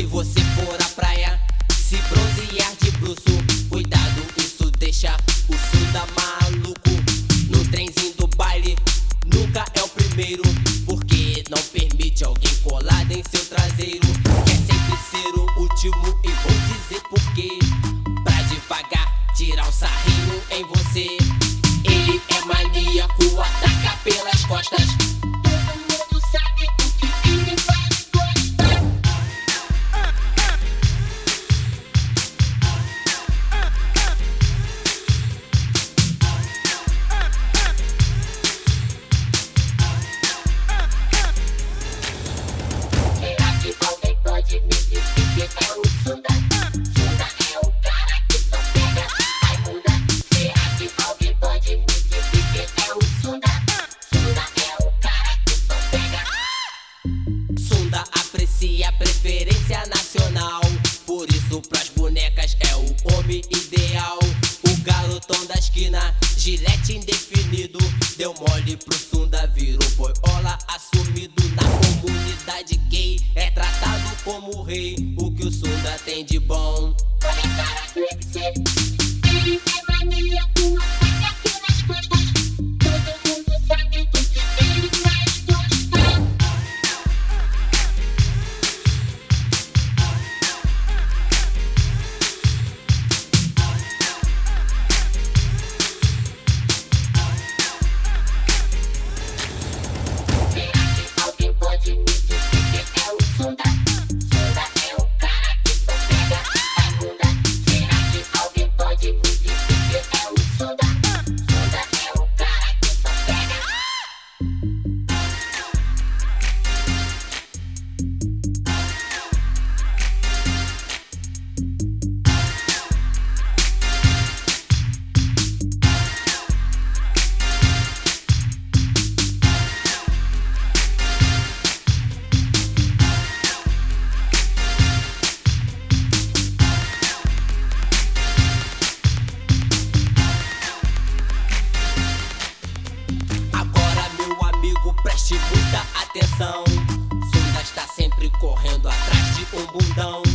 Se você for à praia, se bronzear de bruxo, cuidado, isso deixa o suda maluco. No trenzinho do baile, nunca é o primeiro, porque não permite alguém colado em seu traseiro. Quer sempre ser o último e vou dizer porquê. Pra devagar tirar o sarrinho em você. Ele é maníaco, ataca pelas costas. rei, o que o Suda tem de bom. Comentário. sempre correndo atrás de um bundão.